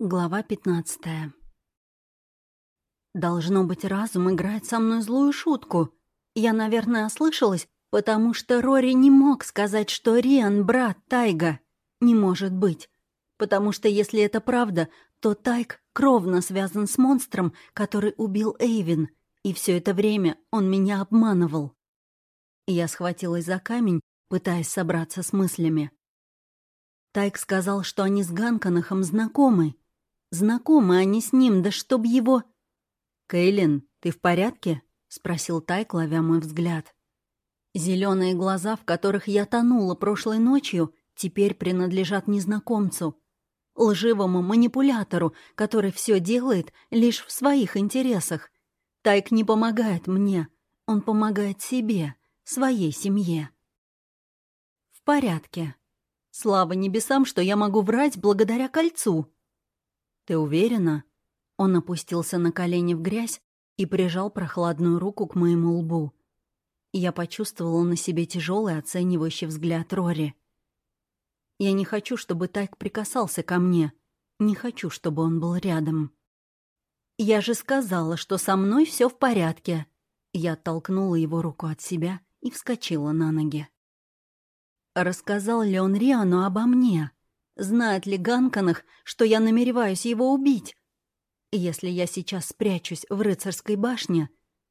Глава 15 Должно быть, разум играет со мной злую шутку. Я, наверное, ослышалась, потому что Рори не мог сказать, что Риан — брат Тайга. Не может быть. Потому что если это правда, то Тайг кровно связан с монстром, который убил Эйвин, и все это время он меня обманывал. Я схватилась за камень, пытаясь собраться с мыслями. Тайг сказал, что они с Ганканахом знакомы — Знакомы они с ним, да чтоб его... «Кейлин, ты в порядке?» — спросил Тайк, ловя мой взгляд. Зеленые глаза, в которых я тонула прошлой ночью, теперь принадлежат незнакомцу. Лживому манипулятору, который все делает лишь в своих интересах. Тайк не помогает мне, он помогает себе, своей семье. В порядке. Слава небесам, что я могу врать благодаря кольцу. «Ты уверена?» Он опустился на колени в грязь и прижал прохладную руку к моему лбу. Я почувствовала на себе тяжелый оценивающий взгляд Рори. Я не хочу, чтобы Тайк прикасался ко мне. Не хочу, чтобы он был рядом. «Я же сказала, что со мной все в порядке». Я оттолкнула его руку от себя и вскочила на ноги. Рассказал ли он Риану обо мне? Знает ли Ганканах, что я намереваюсь его убить? Если я сейчас спрячусь в рыцарской башне,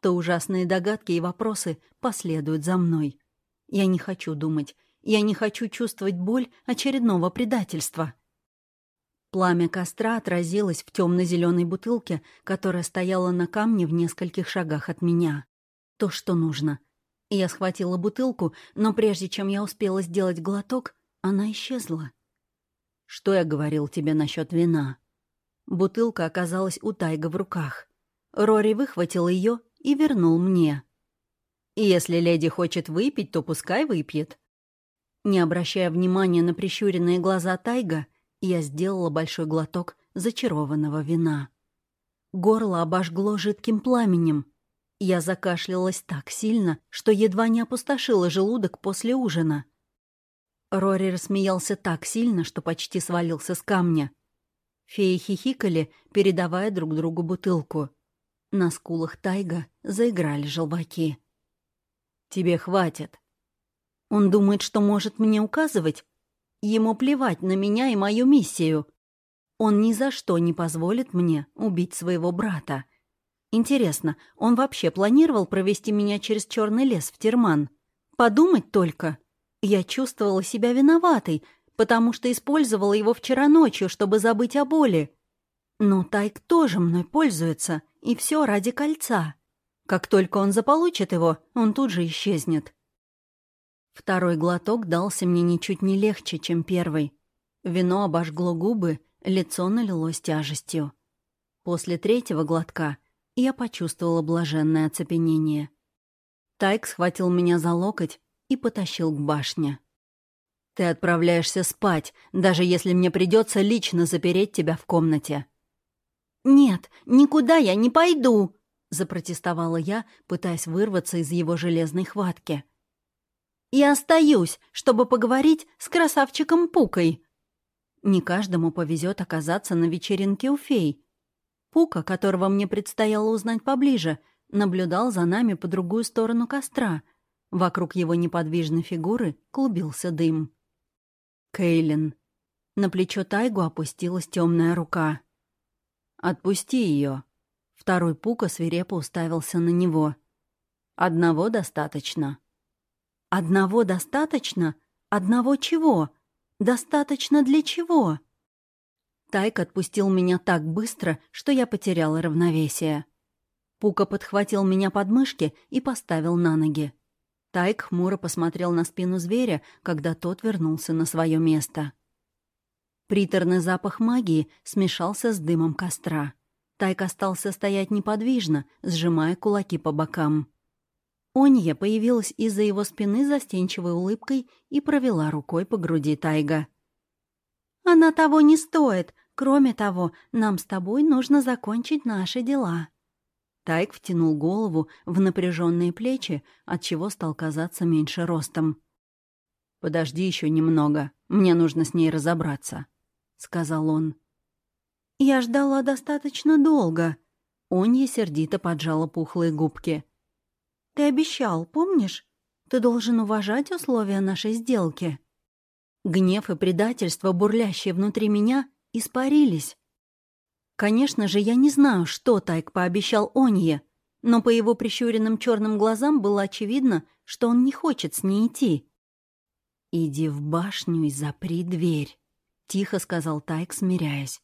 то ужасные догадки и вопросы последуют за мной. Я не хочу думать, я не хочу чувствовать боль очередного предательства. Пламя костра отразилось в темно-зеленой бутылке, которая стояла на камне в нескольких шагах от меня. То, что нужно. Я схватила бутылку, но прежде чем я успела сделать глоток, она исчезла. Что я говорил тебе насчет вина?» Бутылка оказалась у Тайга в руках. Рори выхватил ее и вернул мне. «Если леди хочет выпить, то пускай выпьет». Не обращая внимания на прищуренные глаза Тайга, я сделала большой глоток зачарованного вина. Горло обожгло жидким пламенем. Я закашлялась так сильно, что едва не опустошила желудок после ужина — Рори рассмеялся так сильно, что почти свалился с камня. Феи хихикали, передавая друг другу бутылку. На скулах Тайга заиграли желваки. «Тебе хватит». Он думает, что может мне указывать? Ему плевать на меня и мою миссию. Он ни за что не позволит мне убить своего брата. Интересно, он вообще планировал провести меня через черный лес в Терман? Подумать только. Я чувствовала себя виноватой, потому что использовала его вчера ночью, чтобы забыть о боли. Но Тайк тоже мной пользуется, и все ради кольца. Как только он заполучит его, он тут же исчезнет. Второй глоток дался мне ничуть не легче, чем первый. Вино обожгло губы, лицо налилось тяжестью. После третьего глотка я почувствовала блаженное оцепенение. Тайк схватил меня за локоть и потащил к башне. «Ты отправляешься спать, даже если мне придется лично запереть тебя в комнате». «Нет, никуда я не пойду!» — запротестовала я, пытаясь вырваться из его железной хватки. «Я остаюсь, чтобы поговорить с красавчиком Пукой». Не каждому повезет оказаться на вечеринке у фей. Пука, которого мне предстояло узнать поближе, наблюдал за нами по другую сторону костра — Вокруг его неподвижной фигуры клубился дым. Кейлин. На плечо Тайгу опустилась темная рука. «Отпусти ее. Второй Пука свирепо уставился на него. «Одного достаточно». «Одного достаточно? Одного чего? Достаточно для чего?» Тайк отпустил меня так быстро, что я потеряла равновесие. Пука подхватил меня под мышки и поставил на ноги. Тайк хмуро посмотрел на спину зверя, когда тот вернулся на свое место. Приторный запах магии смешался с дымом костра. Тайк остался стоять неподвижно, сжимая кулаки по бокам. Онья появилась из-за его спины застенчивой улыбкой и провела рукой по груди Тайга. «Она того не стоит. Кроме того, нам с тобой нужно закончить наши дела». Тайк втянул голову в напряженные плечи, отчего стал казаться меньше ростом. «Подожди еще немного, мне нужно с ней разобраться», — сказал он. «Я ждала достаточно долго». Онья сердито поджала пухлые губки. «Ты обещал, помнишь? Ты должен уважать условия нашей сделки». Гнев и предательство, бурлящие внутри меня, испарились. Конечно же, я не знаю, что Тайк пообещал Онье, но по его прищуренным черным глазам было очевидно, что он не хочет с ней идти. «Иди в башню и запри дверь», — тихо сказал Тайк, смиряясь.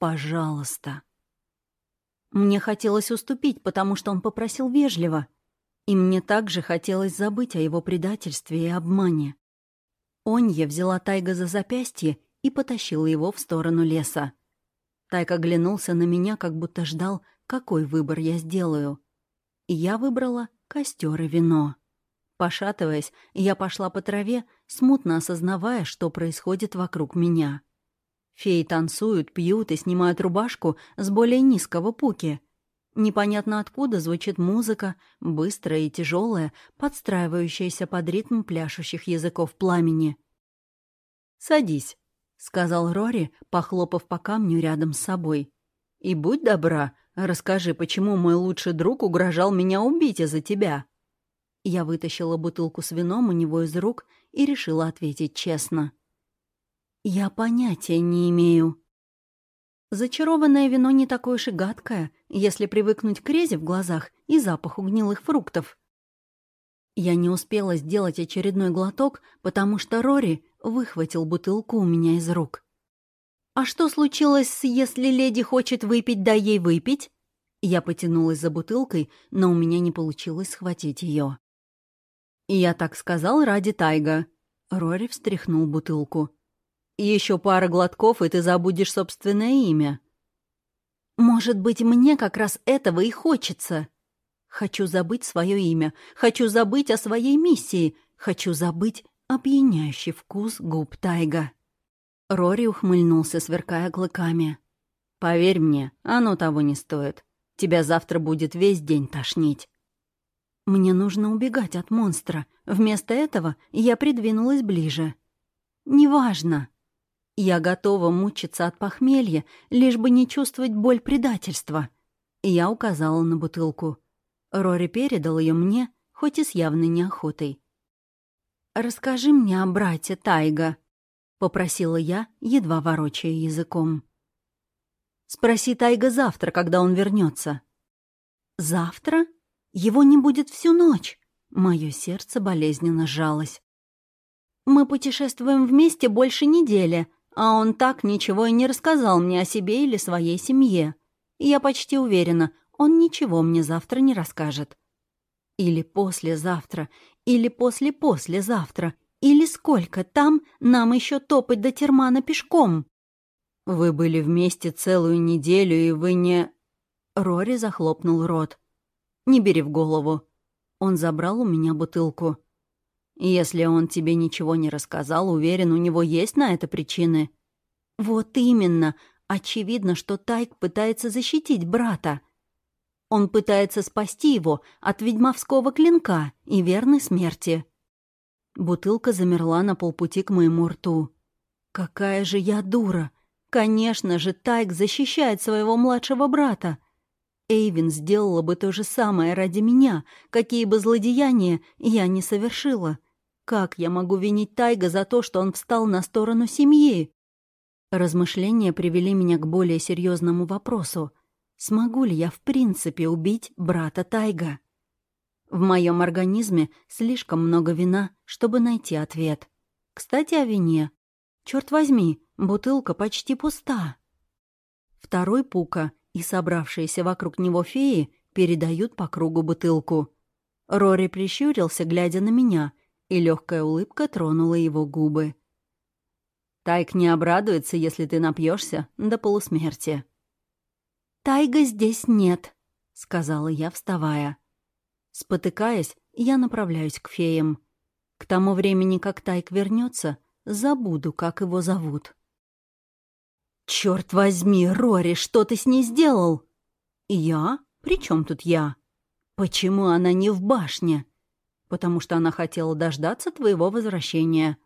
«Пожалуйста». Мне хотелось уступить, потому что он попросил вежливо, и мне также хотелось забыть о его предательстве и обмане. Онья взяла Тайга за запястье и потащила его в сторону леса. Тайк оглянулся на меня, как будто ждал, какой выбор я сделаю. И я выбрала костер и вино. Пошатываясь, я пошла по траве, смутно осознавая, что происходит вокруг меня. Феи танцуют, пьют и снимают рубашку с более низкого пуки. Непонятно откуда звучит музыка, быстрая и тяжелая, подстраивающаяся под ритм пляшущих языков пламени. «Садись», — сказал Рори, похлопав по камню рядом с собой. «И будь добра, расскажи, почему мой лучший друг угрожал меня убить из-за тебя?» Я вытащила бутылку с вином у него из рук и решила ответить честно. «Я понятия не имею». Зачарованное вино не такое уж и гадкое, если привыкнуть к резе в глазах и запаху гнилых фруктов. Я не успела сделать очередной глоток, потому что Рори выхватил бутылку у меня из рук. «А что случилось, если леди хочет выпить, дай ей выпить?» Я потянулась за бутылкой, но у меня не получилось схватить ее. «Я так сказал ради Тайга». Рори встряхнул бутылку. Еще пара глотков, и ты забудешь собственное имя». «Может быть, мне как раз этого и хочется. Хочу забыть свое имя, хочу забыть о своей миссии, хочу забыть опьяняющий вкус губ Тайга». Рори ухмыльнулся, сверкая клыками. «Поверь мне, оно того не стоит. Тебя завтра будет весь день тошнить». Мне нужно убегать от монстра. Вместо этого я придвинулась ближе. «Неважно». Я готова мучиться от похмелья, лишь бы не чувствовать боль предательства. Я указала на бутылку. Рори передал ее мне, хоть и с явной неохотой. «Расскажи мне о брате Тайга», — попросила я, едва ворочая языком. «Спроси Тайга завтра, когда он вернется. «Завтра?» Его не будет всю ночь. Мое сердце болезненно сжалось. Мы путешествуем вместе больше недели, а он так ничего и не рассказал мне о себе или своей семье. Я почти уверена, он ничего мне завтра не расскажет. Или послезавтра, или после-послезавтра, или сколько там нам еще топать до Термана пешком. Вы были вместе целую неделю, и вы не... Рори захлопнул рот. Не бери в голову. Он забрал у меня бутылку. Если он тебе ничего не рассказал, уверен, у него есть на это причины. Вот именно. Очевидно, что Тайк пытается защитить брата. Он пытается спасти его от ведьмовского клинка и верной смерти. Бутылка замерла на полпути к моему рту. «Какая же я дура! Конечно же, Тайк защищает своего младшего брата. Эйвин сделала бы то же самое ради меня, какие бы злодеяния я не совершила. Как я могу винить Тайга за то, что он встал на сторону семьи? Размышления привели меня к более серьезному вопросу. Смогу ли я в принципе убить брата Тайга? В моем организме слишком много вина, чтобы найти ответ. Кстати, о вине. Черт возьми, бутылка почти пуста. Второй Пука и собравшиеся вокруг него феи передают по кругу бутылку. Рори прищурился, глядя на меня, и легкая улыбка тронула его губы. «Тайк не обрадуется, если ты напьешься до полусмерти». «Тайга здесь нет», — сказала я, вставая. Спотыкаясь, я направляюсь к феям. К тому времени, как Тайк вернется, забуду, как его зовут. «Черт возьми, Рори, что ты с ней сделал?» «Я? При чем тут я?» «Почему она не в башне?» «Потому что она хотела дождаться твоего возвращения».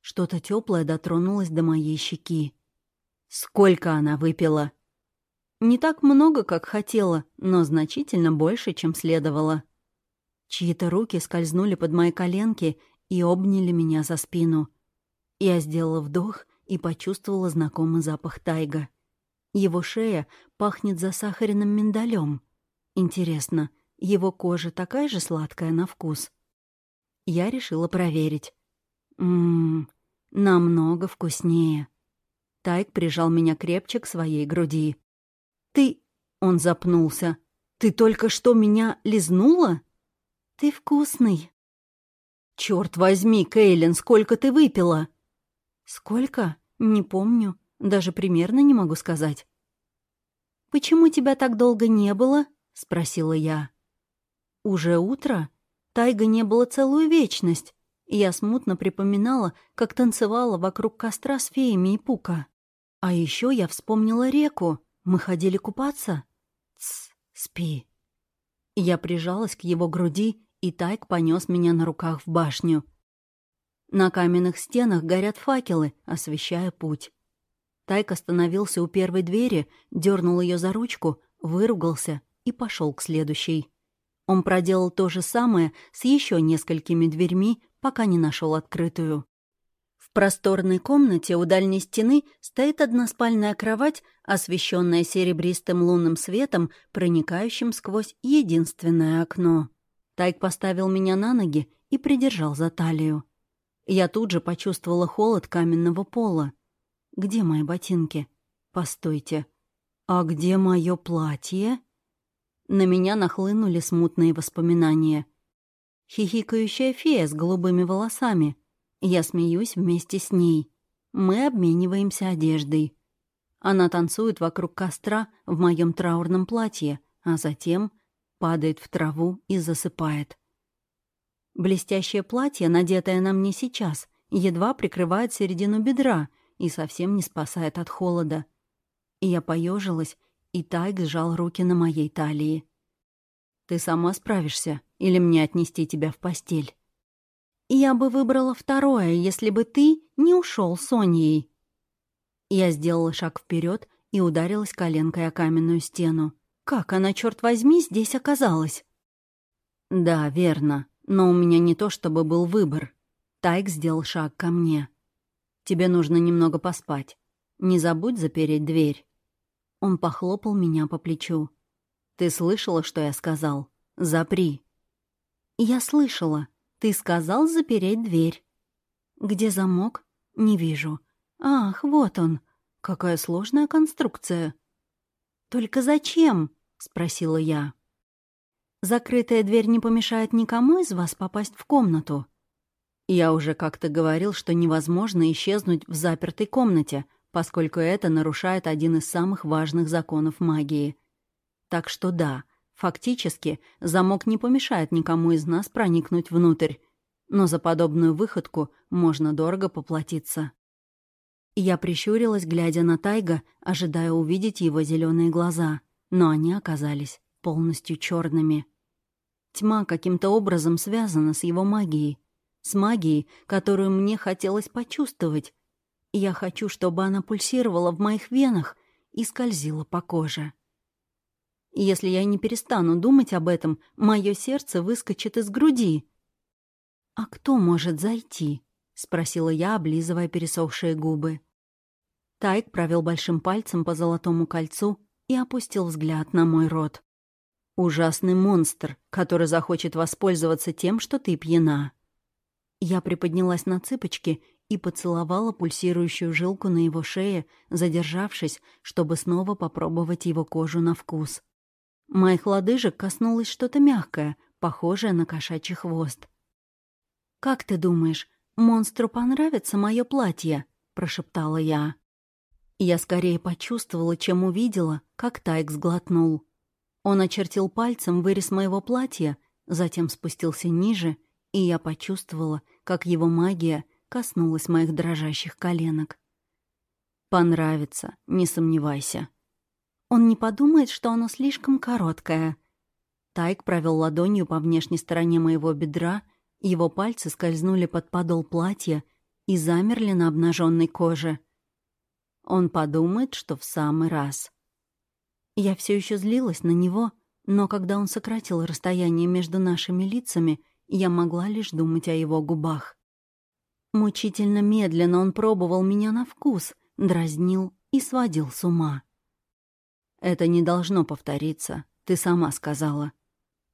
Что-то теплое дотронулось до моей щеки. Сколько она выпила? Не так много, как хотела, но значительно больше, чем следовало. Чьи-то руки скользнули под мои коленки и обняли меня за спину. Я сделала вдох и почувствовала знакомый запах тайга. Его шея пахнет засахаренным миндалем. Интересно, его кожа такая же сладкая на вкус? Я решила проверить. Ммм, намного вкуснее. Тайк прижал меня крепче к своей груди. «Ты...» — он запнулся. «Ты только что меня лизнула?» «Ты вкусный». «Чёрт возьми, Кейлин, сколько ты выпила?» «Сколько? Не помню. Даже примерно не могу сказать». «Почему тебя так долго не было?» — спросила я. «Уже утро? Тайга не было целую вечность. Я смутно припоминала, как танцевала вокруг костра с феями и пука. А еще я вспомнила реку. Мы ходили купаться. Тсс, спи. Я прижалась к его груди, и Тайк понес меня на руках в башню. На каменных стенах горят факелы, освещая путь. Тайк остановился у первой двери, дернул ее за ручку, выругался и пошел к следующей. Он проделал то же самое с еще несколькими дверьми, пока не нашел открытую. Просторной комнате у дальней стены стоит односпальная кровать, освещенная серебристым лунным светом, проникающим сквозь единственное окно. Тайк поставил меня на ноги и придержал за талию. Я тут же почувствовала холод каменного пола. Где мои ботинки? Постойте. А где мое платье? На меня нахлынули смутные воспоминания. Хихикающая фея с голубыми волосами. Я смеюсь вместе с ней. Мы обмениваемся одеждой. Она танцует вокруг костра в моем траурном платье, а затем падает в траву и засыпает. Блестящее платье, надетое на мне сейчас, едва прикрывает середину бедра и совсем не спасает от холода. Я поежилась и Тайг сжал руки на моей талии. «Ты сама справишься, или мне отнести тебя в постель?» «Я бы выбрала второе, если бы ты не ушел с Соней». Я сделала шаг вперед и ударилась коленкой о каменную стену. «Как она, черт возьми, здесь оказалась?» «Да, верно, но у меня не то чтобы был выбор». Тайк сделал шаг ко мне. «Тебе нужно немного поспать. Не забудь запереть дверь». Он похлопал меня по плечу. «Ты слышала, что я сказал? Запри». «Я слышала. Ты сказал запереть дверь». «Где замок?» «Не вижу». «Ах, вот он. Какая сложная конструкция». «Только зачем?» — спросила я. «Закрытая дверь не помешает никому из вас попасть в комнату». Я уже как-то говорил, что невозможно исчезнуть в запертой комнате, поскольку это нарушает один из самых важных законов магии. Так что да, фактически замок не помешает никому из нас проникнуть внутрь, но за подобную выходку можно дорого поплатиться. Я прищурилась, глядя на Тайга, ожидая увидеть его зеленые глаза, но они оказались полностью черными. Тьма каким-то образом связана с его магией, с магией, которую мне хотелось почувствовать, я хочу, чтобы она пульсировала в моих венах и скользила по коже. Если я не перестану думать об этом, мое сердце выскочит из груди. «А кто может зайти?» — спросила я, облизывая пересохшие губы. Тайк провел большим пальцем по золотому кольцу и опустил взгляд на мой рот. «Ужасный монстр, который захочет воспользоваться тем, что ты пьяна». Я приподнялась на цыпочки и поцеловала пульсирующую жилку на его шее, задержавшись, чтобы снова попробовать его кожу на вкус. Моих лодыжек коснулось что-то мягкое, похожее на кошачий хвост. «Как ты думаешь, монстру понравится мое платье?» — прошептала я. Я скорее почувствовала, чем увидела, как Тайк сглотнул. Он очертил пальцем вырез моего платья, затем спустился ниже, и я почувствовала, как его магия коснулась моих дрожащих коленок. «Понравится, не сомневайся». Он не подумает, что оно слишком короткое. Тайк провел ладонью по внешней стороне моего бедра, его пальцы скользнули под подол платья и замерли на обнаженной коже. Он подумает, что в самый раз. Я все еще злилась на него, но когда он сократил расстояние между нашими лицами, я могла лишь думать о его губах. Мучительно медленно он пробовал меня на вкус, дразнил и сводил с ума. «Это не должно повториться, ты сама сказала».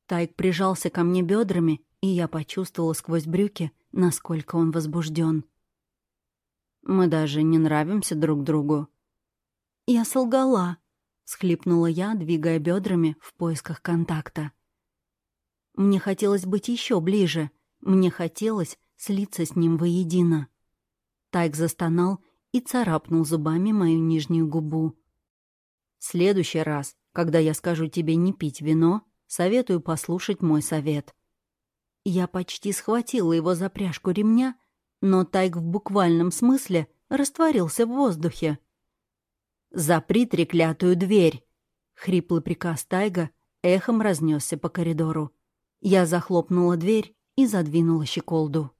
Тайк прижался ко мне бедрами, и я почувствовала сквозь брюки, насколько он возбужден. Мы даже не нравимся друг другу». «Я солгала», — схлипнула я, двигая бедрами в поисках контакта. Мне хотелось быть еще ближе. Мне хотелось слиться с ним воедино. Тайк застонал и царапнул зубами мою нижнюю губу. «В следующий раз, когда я скажу тебе не пить вино, советую послушать мой совет». Я почти схватила его за пряжку ремня, но Тайг в буквальном смысле растворился в воздухе. «Запри треклятую дверь!» Хриплый приказ Тайга эхом разнесся по коридору. Я захлопнула дверь и задвинула щеколду.